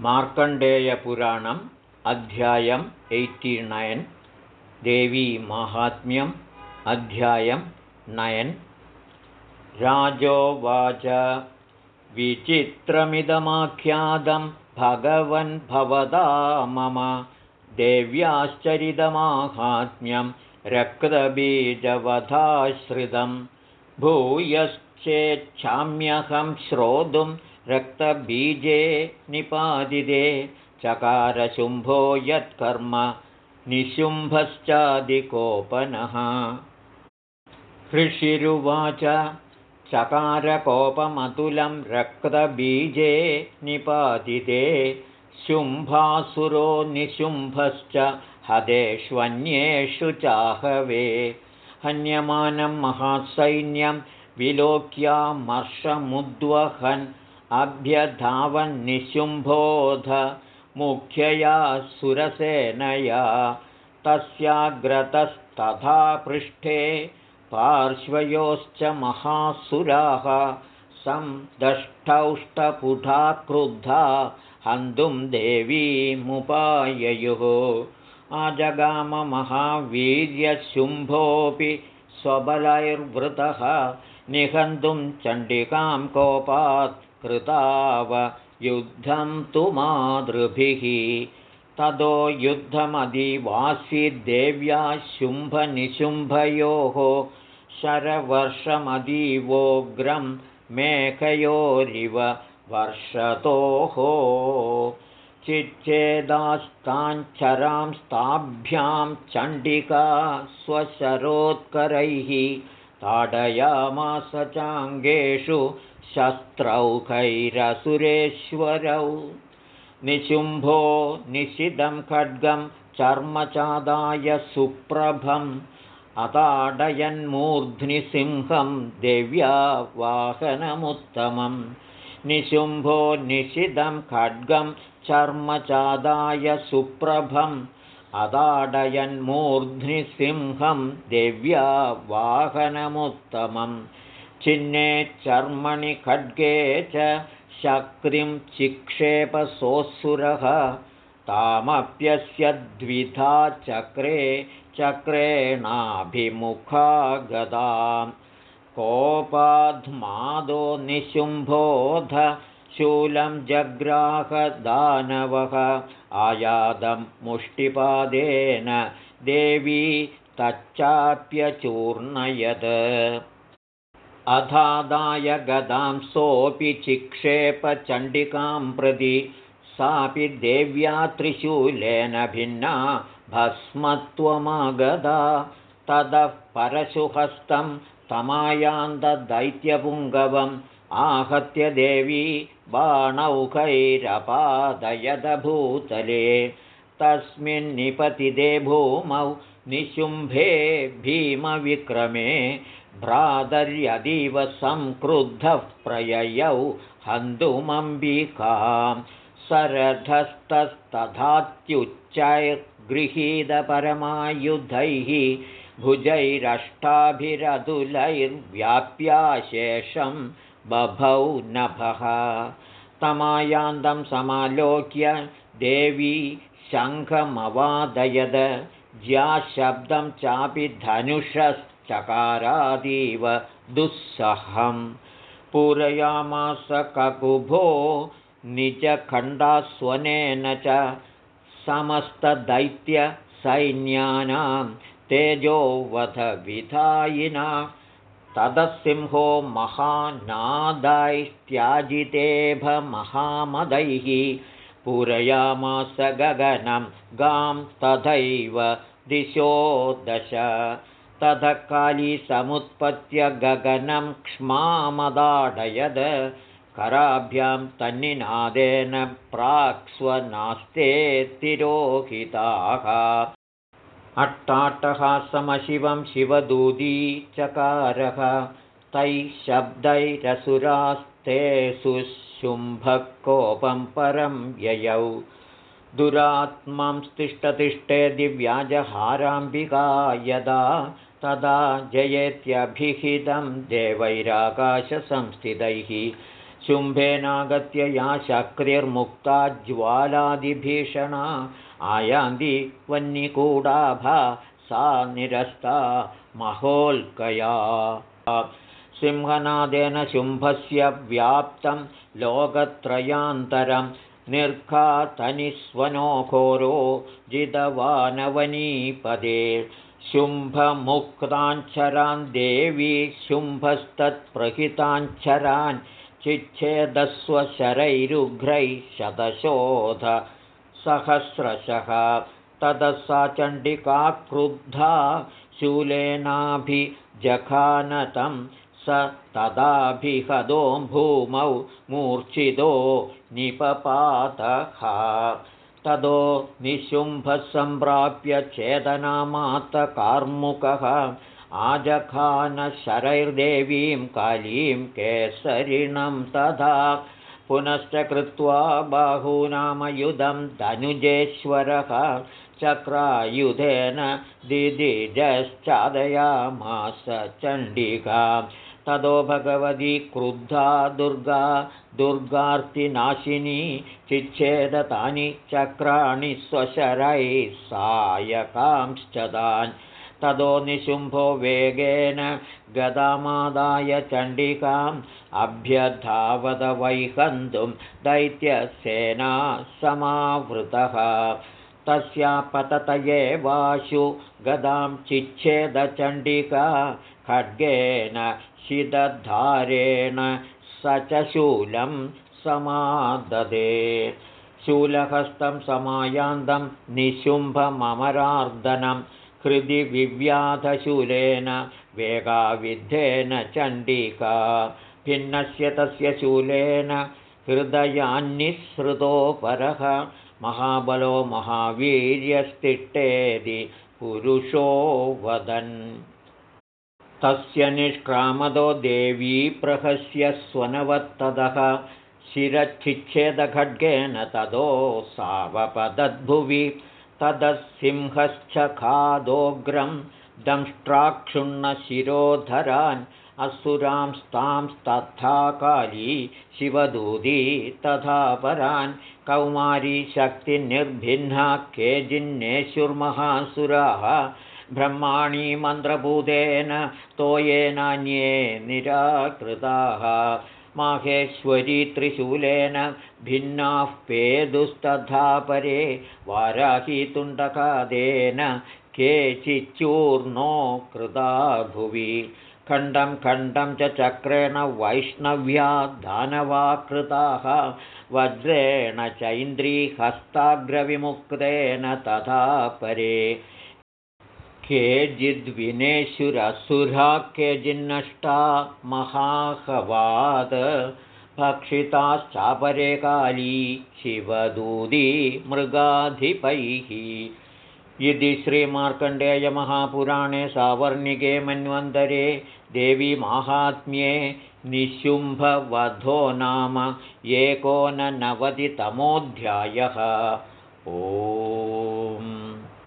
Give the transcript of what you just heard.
मार्कण्डेयपुराणम् अध्यायम् eighty nine देवीमाहात्म्यम् अध्यायं नयन् राजोवाच विचित्रमिदमाख्यातं भगवन् भवदा मम देव्याश्चरितमाहात्म्यं रक्तबीजवधाश्रितं। भूयश्चेच्छाम्यहं श्रोतुं रक्तबीजे निपादिते चकारशुम्भो यत्कर्म निशुम्भश्चादिकोपनः। ऋषिरुवाच चकारकोपमतुलं रक्तबीजे निपातिते शुम्भासुरो निशुम्भश्च हदेष्वन्येषु चाहवे। हन्यमानं महासैन्यं विलोक्यामर्षमुद्वहन् अभ्यधावन्निशुम्भोध मुख्यया सुरसेनया तस्याग्रतस्तथा पृष्ठे पार्श्वयोश्च महासुराः संदष्टौष्टपुटा क्रुद्धा हन्तुं देवीमुपाययुः। आजगाममहावीर्यशुम्भोऽपि स्वबलैर्वृतः निहन्तुं चण्डिकां कोपात् कृताव युद्धं तु मातृभिः। ततो युद्धमदिवासीद्देव्या शुम्भनिशुम्भयोः। शरवर्षमदीवोग्रं मेघयोरिव वर्षतोः। चिच्चेदास्ताञ्चरांस्ताभ्यां चण्डिका स्वशरोत्करैः ताडयामास चाङ्गेषु शस्त्रौकैरसुरेश्वरौ निशुम्भो निशिदं खड्गं चर्मचादाय सुप्रभम्। अताडयन्मूर्ध्नि सिंहं देव्या वाहनमुत्तमं निशुम्भो निशिदं खड्गं चर्मचादाय सुप्रभम्। अताडयन्मूर्ध्नि सिंहं देव्या वाहनमुत्तमम् चिह्ने चर्मणि खड्गे च शक्तिं चिक्षेपसोऽसुरः तामप्यस्य द्विधा चक्रे चक्रेणाभिमुखा गदां। कोपाध्मादो निशुम्भोध शूलं जग्राहदानवः आयादं मुष्टिपादेन देवी तच्चाप्यचूर्णयत् अधादाय गदां सोऽपि चिक्षेपचण्डिकां प्रति सापि देव्या त्रिशूलेन भिन्ना भस्मत्वमागदा। ततः परशुहस्तं तमायान्तदैत्यपुङ्गवम् आहत्य देवी बाणौखैरपादयदभूतले तस्मिन्निपतिदे भूमौ निशुम्भे भीमविक्रमे भ्रातर्यदीव संक्रुद्धः प्रययौ हन्तुमम्बिकां। सरधस्तस्तथात्युच्चैर्गृहीतपरमायुधैः भुजैरष्टाभिरतुलैर्व्याप्याशेषं बभौ नभः। तमायान्तं समालोक्य देवी शङ्खमवादयद ज्याशब्दं चापि धनुषस् चकारादीव दुःसहं पूरयामास ककुभो निजखण्डास्वनेन च समस्तदैत्यसैन्यानां तेजोवधविधायिना तदसिंहो महानादैस्त्याजितेभमहामदैः पूरयामास गगनं गां तथैव दिशो दश ततः काली समुत्पत्य गगनं क्ष्मामदाडयद कराभ्यां तन्निनादेन प्राक्स्वनास्ते तिरोहिताः। अट्टाट्टहासमशिवं शिवदूती चकारः। तैः शब्दैरसुरास्ते सुशुम्भकोपं परं ययौ। दुरात्मांस्तिष्ठतिष्ठे दिव्याजहाराम्बिका यदा तदा जयेत्यभिहितं देवैराकाशसंस्थितैः। शुम्भेनागत्य या शक्तिर्मुक्ता ज्वालादिभीषणा आयान्ति वह्निकूडाभा सा निरस्ता महोल्कया। सिंहनादेन शुम्भस्य व्याप्तं लोकत्रयान्तरं निर्घातनिस्वनोघोरो जितवानवनीपदे शुम्भमुक्ताञ्चरान् देवी शुम्भस्तत्प्रहिताञ्चरान् चिच्छेदस्वशरैरुघ्रैः शतशोध सहस्रशः। ततः सा चण्डिका क्रुद्धा शूलेनाभिजखानतं स तदाभिहदो भूमौ मूर्च्छितो निपपातः तदो निशुम्भसम्प्राप्य चेदनामातकार्मुकः आजखानशरैर्देवीं कालीं केसरिणं तथा पुनश्च कृत्वा बाहूनामयुधं धनुजेश्वरः चक्रायुधेन दिदिजश्चादयामास चण्डिका ततो भगवती क्रुद्धा दुर्गा दुर्गार्तिनाशिनी चिच्छेदतानि चक्राणि स्वशरैः सायकांश्च तान्। ततो निशुम्भो वेगेन गदामादाय चण्डिकाम् अभ्यधावदवैहन्तुं दैत्यसेना समावृतः। तस्यापततये वाशु गदां चिच्छेदचण्डिका खड्गेन शिदधारेण स च शूलं समाददे। शूलहस्तं समायान्तं निशुम्भमरार्दनं हृदि विव्याधशूलेन वेगाविद्धेन चण्डिका। भिन्नस्य तस्य शूलेन हृदयान्निःसृतोपरः महाबलो महावीर्यस्तिष्ठेदि पुरुषो वदन् तस्य निष्क्रामदो देवी प्रहस्य स्वनवत्तदः। शिरच्छिच्छेदखड्गेन तदो सावपदद्भुवि। ततः सिंहश्च खादोग्रं दंष्ट्राक्षुण्णशिरोधरान् असुरांस्तांस्तथा काली शिवदूती तथा परान्। कौमारी शक्तिनिर्भिन्ना केजिन्नेशुर्महासुराः ब्रह्माणि मन्त्रभूतेन तोयेनान्ये निराकृताः। माहेश्वरी त्रिशूलेन भिन्नाः पेदुस्तथा परे वाराहीतुण्डकादेन केचिच्चूर्णो कृता भुवि। खण्डं खण्डं च चक्रेण वैष्णव्या दानवाकृताः। वज्रेण चैन्द्रीहस्ताग्रविमुक्तेन तथा परे केचिद्विनेशुरसुरा केचिन्नष्टा महाहवाद भक्षिताश्चापरे काली शिवदूदी मृगाधिपैः। इति श्रीमार्कण्डेयमहापुराणे सावर्णिके मन्वन्तरे देवीमाहात्म्ये निशुम्भवधो नाम एकोननवतितमोऽध्यायः। ओ